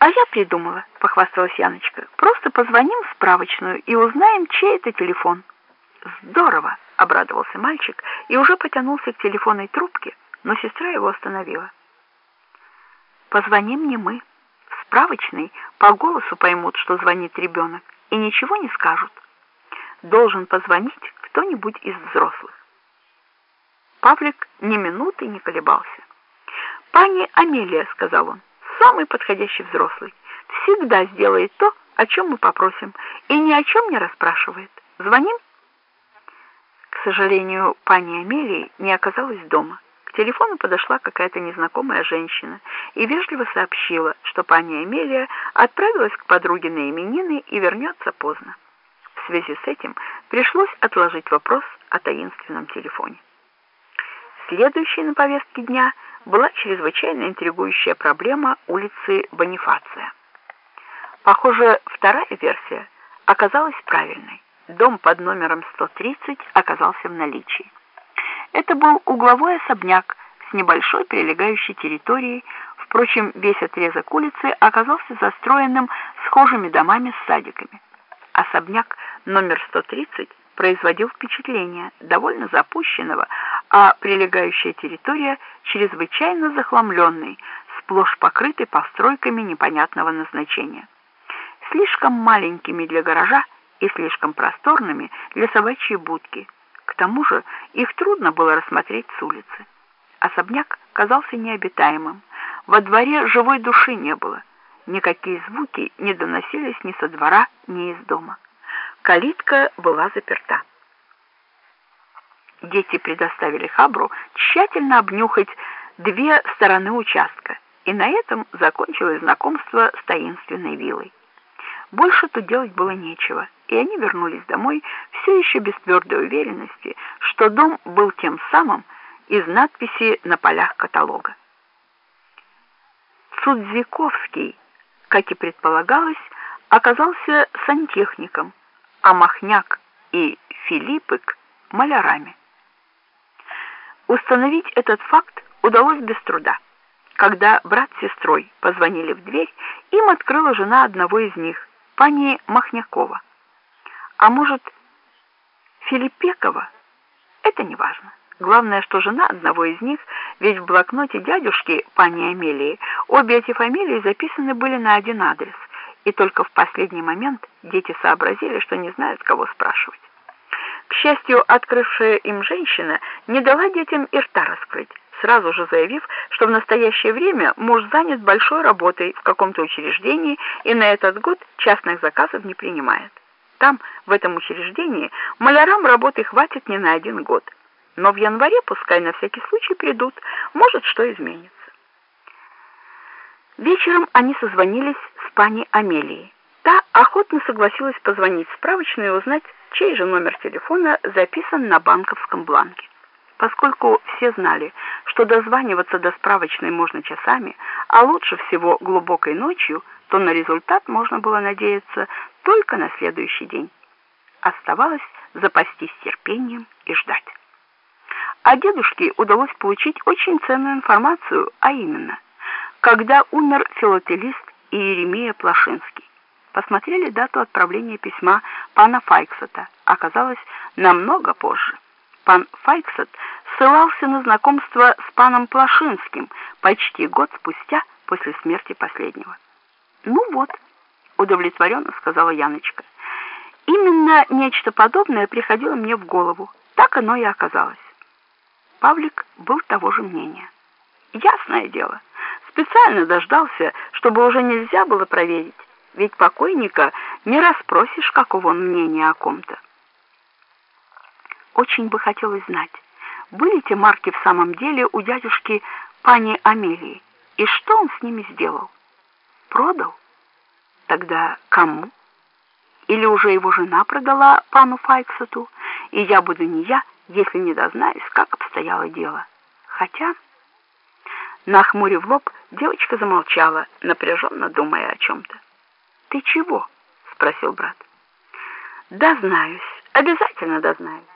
«А я придумала», — похвасталась Яночка. «Просто позвоним в справочную и узнаем, чей это телефон». «Здорово!» — обрадовался мальчик и уже потянулся к телефонной трубке, но сестра его остановила. «Позвоним не мы. В справочной по голосу поймут, что звонит ребенок, и ничего не скажут. Должен позвонить кто-нибудь из взрослых». Павлик ни минуты не колебался. «Пани Амелия», — сказал он, — «самый подходящий взрослый. Всегда сделает то, о чем мы попросим, и ни о чем не расспрашивает. Звоним?» К сожалению, пани Амелии не оказалась дома. К телефону подошла какая-то незнакомая женщина и вежливо сообщила, что пани Амелия отправилась к подруге на именины и вернется поздно. В связи с этим пришлось отложить вопрос о таинственном телефоне. Следующей на повестке дня была чрезвычайно интригующая проблема улицы Бонифация. Похоже, вторая версия оказалась правильной. Дом под номером 130 оказался в наличии. Это был угловой особняк с небольшой прилегающей территорией, впрочем, весь отрезок улицы оказался застроенным схожими домами с садиками. Особняк номер 130 производил впечатление довольно запущенного, а прилегающая территория чрезвычайно захламленной, сплошь покрытой постройками непонятного назначения. Слишком маленькими для гаража и слишком просторными для собачьей будки. К тому же их трудно было рассмотреть с улицы. Особняк казался необитаемым. Во дворе живой души не было. Никакие звуки не доносились ни со двора, ни из дома. Калитка была заперта. Дети предоставили Хабру тщательно обнюхать две стороны участка, и на этом закончилось знакомство с таинственной виллой. Больше тут делать было нечего, и они вернулись домой все еще без твердой уверенности, что дом был тем самым из надписи на полях каталога. Цудзиковский, как и предполагалось, оказался сантехником, а Махняк и Филиппык — малярами. Установить этот факт удалось без труда. Когда брат с сестрой позвонили в дверь, им открыла жена одного из них, пани Махнякова. А может, Филиппекова? Это не важно. Главное, что жена одного из них, ведь в блокноте дядюшки, пани Амелии, обе эти фамилии записаны были на один адрес — и только в последний момент дети сообразили, что не знают, кого спрашивать. К счастью, открывшая им женщина не дала детям и рта раскрыть, сразу же заявив, что в настоящее время муж занят большой работой в каком-то учреждении и на этот год частных заказов не принимает. Там, в этом учреждении, малярам работы хватит не на один год. Но в январе пускай на всякий случай придут, может, что изменится. Вечером они созвонились с пани Амелией. Та охотно согласилась позвонить в справочную и узнать, чей же номер телефона записан на банковском бланке. Поскольку все знали, что дозваниваться до справочной можно часами, а лучше всего глубокой ночью, то на результат можно было надеяться только на следующий день. Оставалось запастись терпением и ждать. А дедушке удалось получить очень ценную информацию, а именно – когда умер филателист Иеремия Плашинский. Посмотрели дату отправления письма пана Файксета. Оказалось, намного позже. Пан Файксет ссылался на знакомство с паном Плашинским почти год спустя после смерти последнего. «Ну вот», — удовлетворенно сказала Яночка, «именно нечто подобное приходило мне в голову. Так оно и оказалось». Павлик был того же мнения. «Ясное дело». Специально дождался, чтобы уже нельзя было проверить, ведь покойника не расспросишь, какого он мнения о ком-то. Очень бы хотелось знать, были те марки в самом деле у дядюшки пани Амелии, и что он с ними сделал? Продал? Тогда кому? Или уже его жена продала пану Файксету, и я буду не я, если не дознаюсь, как обстояло дело. Хотя... Нахмурив лоб, девочка замолчала, напряженно думая о чем-то. «Ты чего?» — спросил брат. «Дознаюсь, обязательно дознаюсь».